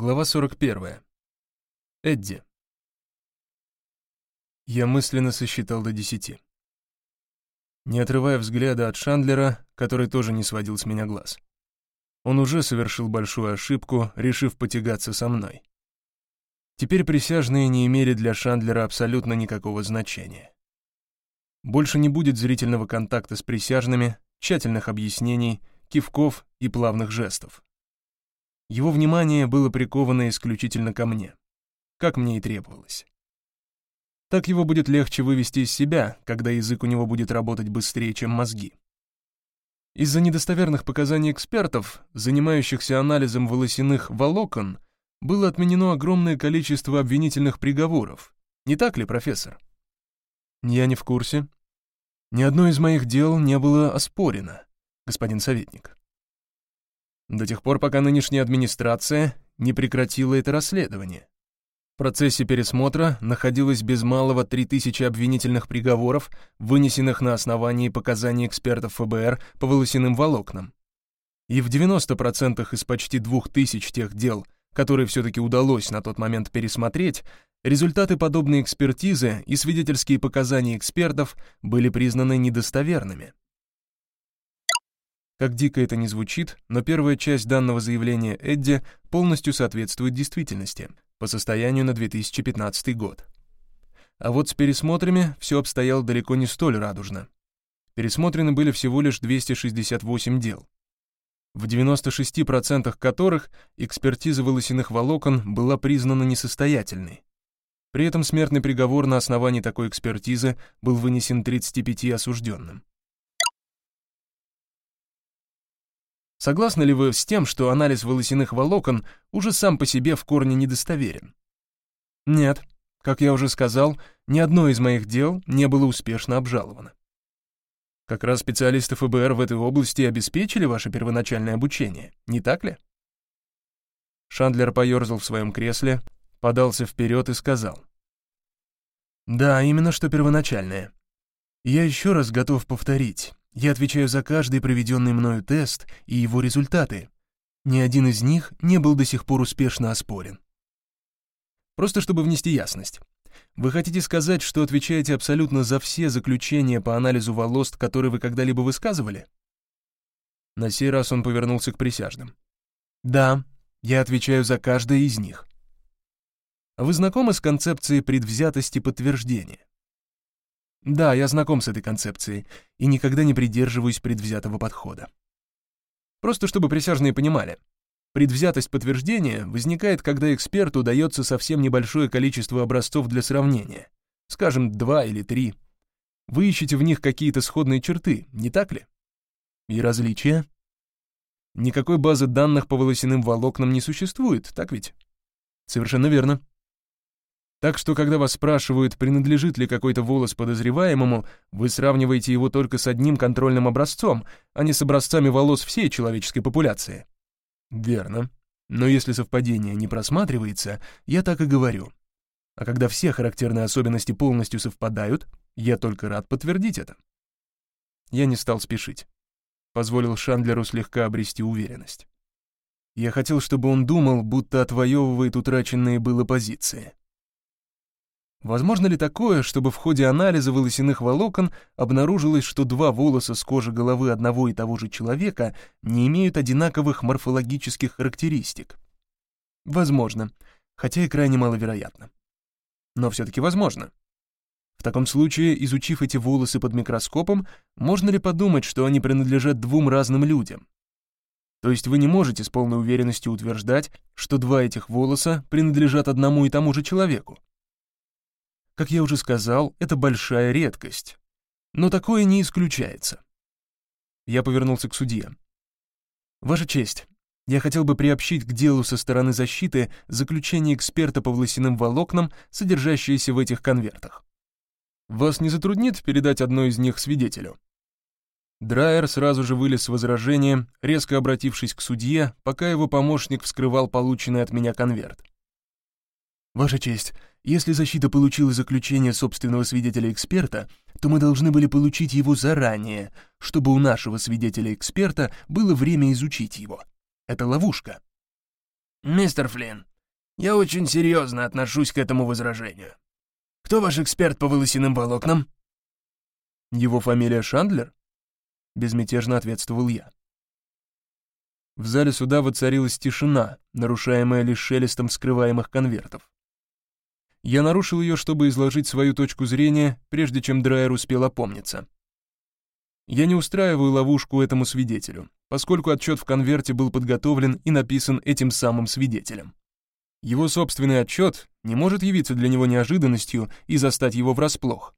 Глава 41. Эдди. Я мысленно сосчитал до десяти. Не отрывая взгляда от Шандлера, который тоже не сводил с меня глаз. Он уже совершил большую ошибку, решив потягаться со мной. Теперь присяжные не имели для Шандлера абсолютно никакого значения. Больше не будет зрительного контакта с присяжными, тщательных объяснений, кивков и плавных жестов. Его внимание было приковано исключительно ко мне, как мне и требовалось. Так его будет легче вывести из себя, когда язык у него будет работать быстрее, чем мозги. Из-за недостоверных показаний экспертов, занимающихся анализом волосяных волокон, было отменено огромное количество обвинительных приговоров. Не так ли, профессор? Я не в курсе. Ни одно из моих дел не было оспорено, господин советник до тех пор, пока нынешняя администрация не прекратила это расследование. В процессе пересмотра находилось без малого 3000 обвинительных приговоров, вынесенных на основании показаний экспертов ФБР по волосяным волокнам. И в 90% из почти 2000 тех дел, которые все-таки удалось на тот момент пересмотреть, результаты подобной экспертизы и свидетельские показания экспертов были признаны недостоверными. Как дико это ни звучит, но первая часть данного заявления Эдди полностью соответствует действительности по состоянию на 2015 год. А вот с пересмотрами все обстояло далеко не столь радужно. Пересмотрены были всего лишь 268 дел, в 96% которых экспертиза волосяных волокон была признана несостоятельной. При этом смертный приговор на основании такой экспертизы был вынесен 35 осужденным. Согласны ли вы с тем, что анализ волосяных волокон уже сам по себе в корне недостоверен? Нет. Как я уже сказал, ни одно из моих дел не было успешно обжаловано. Как раз специалисты ФБР в этой области обеспечили ваше первоначальное обучение, не так ли? Шандлер поерзал в своем кресле, подался вперед и сказал. «Да, именно что первоначальное. Я еще раз готов повторить. Я отвечаю за каждый проведенный мною тест и его результаты. Ни один из них не был до сих пор успешно оспорен. Просто чтобы внести ясность. Вы хотите сказать, что отвечаете абсолютно за все заключения по анализу волос, которые вы когда-либо высказывали? На сей раз он повернулся к присяжным. Да, я отвечаю за каждое из них. Вы знакомы с концепцией предвзятости подтверждения? Да, я знаком с этой концепцией и никогда не придерживаюсь предвзятого подхода. Просто чтобы присяжные понимали, предвзятость подтверждения возникает, когда эксперту дается совсем небольшое количество образцов для сравнения, скажем, два или три. Вы ищете в них какие-то сходные черты, не так ли? И различия? Никакой базы данных по волосяным волокнам не существует, так ведь? Совершенно верно. Так что, когда вас спрашивают, принадлежит ли какой-то волос подозреваемому, вы сравниваете его только с одним контрольным образцом, а не с образцами волос всей человеческой популяции. Верно. Но если совпадение не просматривается, я так и говорю. А когда все характерные особенности полностью совпадают, я только рад подтвердить это. Я не стал спешить. Позволил Шандлеру слегка обрести уверенность. Я хотел, чтобы он думал, будто отвоевывает утраченные было позиции. Возможно ли такое, чтобы в ходе анализа волосяных волокон обнаружилось, что два волоса с кожи головы одного и того же человека не имеют одинаковых морфологических характеристик? Возможно, хотя и крайне маловероятно. Но все-таки возможно. В таком случае, изучив эти волосы под микроскопом, можно ли подумать, что они принадлежат двум разным людям? То есть вы не можете с полной уверенностью утверждать, что два этих волоса принадлежат одному и тому же человеку. Как я уже сказал, это большая редкость. Но такое не исключается. Я повернулся к судье. Ваша честь, я хотел бы приобщить к делу со стороны защиты заключение эксперта по волосяным волокнам, содержащееся в этих конвертах. Вас не затруднит передать одно из них свидетелю? Драйер сразу же вылез с возражением, резко обратившись к судье, пока его помощник вскрывал полученный от меня конверт. «Ваша честь, если защита получила заключение собственного свидетеля-эксперта, то мы должны были получить его заранее, чтобы у нашего свидетеля-эксперта было время изучить его. Это ловушка». «Мистер Флинн, Я очень серьезно отношусь к этому возражению. Кто ваш эксперт по волосяным волокнам?» «Его фамилия Шандлер?» — безмятежно ответствовал я. В зале суда воцарилась тишина, нарушаемая лишь шелестом вскрываемых конвертов. Я нарушил ее, чтобы изложить свою точку зрения, прежде чем Драйер успел опомниться. Я не устраиваю ловушку этому свидетелю, поскольку отчет в конверте был подготовлен и написан этим самым свидетелем. Его собственный отчет не может явиться для него неожиданностью и застать его врасплох.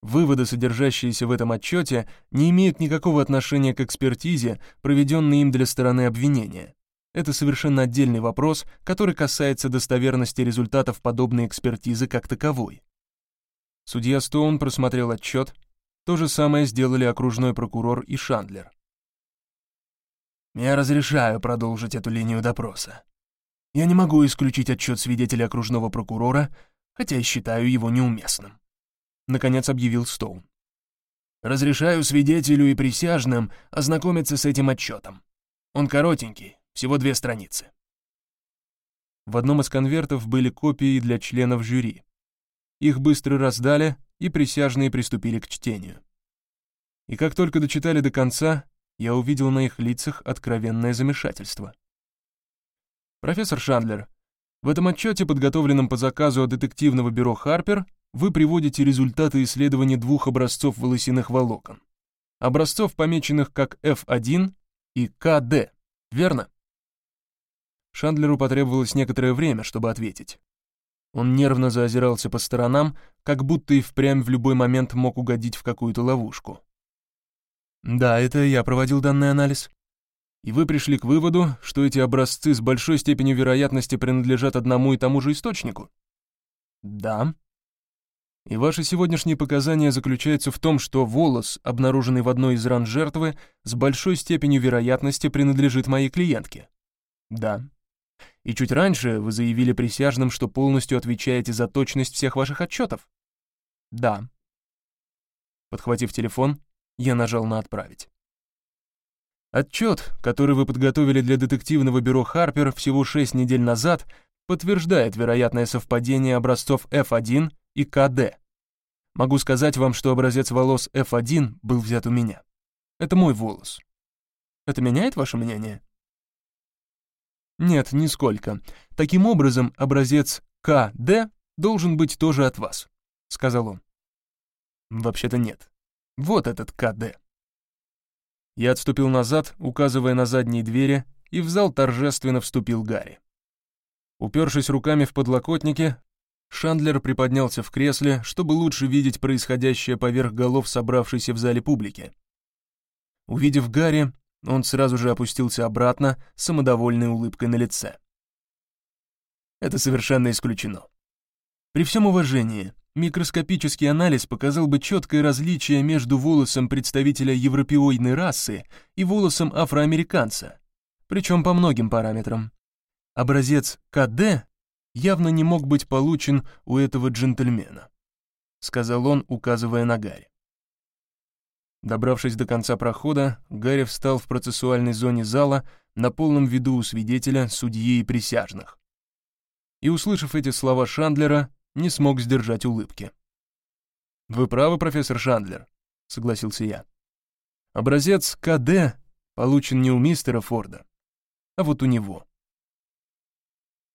Выводы, содержащиеся в этом отчете, не имеют никакого отношения к экспертизе, проведенной им для стороны обвинения. Это совершенно отдельный вопрос, который касается достоверности результатов подобной экспертизы как таковой. Судья Стоун просмотрел отчет, то же самое сделали окружной прокурор и Шандлер. «Я разрешаю продолжить эту линию допроса. Я не могу исключить отчет свидетеля окружного прокурора, хотя и считаю его неуместным», — наконец объявил Стоун. «Разрешаю свидетелю и присяжным ознакомиться с этим отчетом. Он коротенький, всего две страницы. В одном из конвертов были копии для членов жюри. Их быстро раздали, и присяжные приступили к чтению. И как только дочитали до конца, я увидел на их лицах откровенное замешательство. «Профессор Шандлер, в этом отчете, подготовленном по заказу от детективного бюро «Харпер», вы приводите результаты исследования двух образцов волосяных волокон. Образцов, помеченных как F1 и КД, верно? Шандлеру потребовалось некоторое время, чтобы ответить. Он нервно заозирался по сторонам, как будто и впрямь в любой момент мог угодить в какую-то ловушку. «Да, это я проводил данный анализ. И вы пришли к выводу, что эти образцы с большой степенью вероятности принадлежат одному и тому же источнику?» «Да», и ваши сегодняшние показания заключаются в том, что волос, обнаруженный в одной из ран жертвы, с большой степенью вероятности принадлежит моей клиентке. Да. И чуть раньше вы заявили присяжным, что полностью отвечаете за точность всех ваших отчетов? Да. Подхватив телефон, я нажал на «Отправить». Отчет, который вы подготовили для детективного бюро «Харпер» всего 6 недель назад, подтверждает вероятное совпадение образцов F1 и КД. Могу сказать вам, что образец волос F1 был взят у меня. Это мой волос. Это меняет ваше мнение? Нет, нисколько. Таким образом, образец КД должен быть тоже от вас, сказал он. Вообще-то нет. Вот этот КД. Я отступил назад, указывая на задние двери, и в зал торжественно вступил Гарри. Упершись руками в подлокотники, Шандлер приподнялся в кресле, чтобы лучше видеть происходящее поверх голов собравшейся в зале публики. Увидев Гарри, он сразу же опустился обратно с самодовольной улыбкой на лице. Это совершенно исключено. При всем уважении, микроскопический анализ показал бы четкое различие между волосом представителя европеоидной расы и волосом афроамериканца, причем по многим параметрам. Образец КД явно не мог быть получен у этого джентльмена, сказал он, указывая на Гарри. Добравшись до конца прохода, Гарри встал в процессуальной зоне зала на полном виду у свидетеля, судьи и присяжных. И, услышав эти слова Шандлера, не смог сдержать улыбки. «Вы правы, профессор Шандлер», — согласился я. «Образец КД получен не у мистера Форда, а вот у него».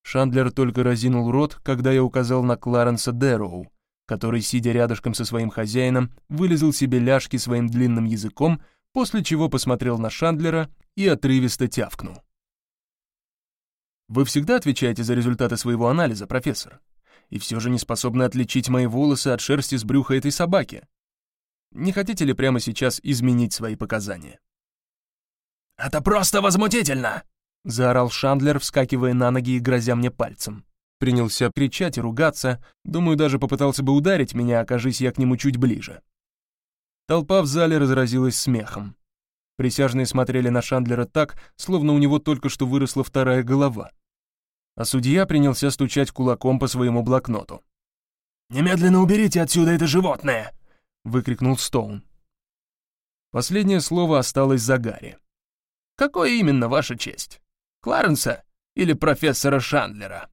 Шандлер только разинул рот, когда я указал на Кларенса Дэроу, который, сидя рядышком со своим хозяином, вылезал себе ляжки своим длинным языком, после чего посмотрел на Шандлера и отрывисто тявкнул. «Вы всегда отвечаете за результаты своего анализа, профессор, и все же не способны отличить мои волосы от шерсти с брюха этой собаки. Не хотите ли прямо сейчас изменить свои показания?» «Это просто возмутительно!» — заорал Шандлер, вскакивая на ноги и грозя мне пальцем. Принялся кричать и ругаться, думаю, даже попытался бы ударить меня, окажись я к нему чуть ближе. Толпа в зале разразилась смехом. Присяжные смотрели на Шандлера так, словно у него только что выросла вторая голова. А судья принялся стучать кулаком по своему блокноту. «Немедленно уберите отсюда это животное!» — выкрикнул Стоун. Последнее слово осталось за Гарри. «Какое именно, Ваша честь? Кларенса или профессора Шандлера?»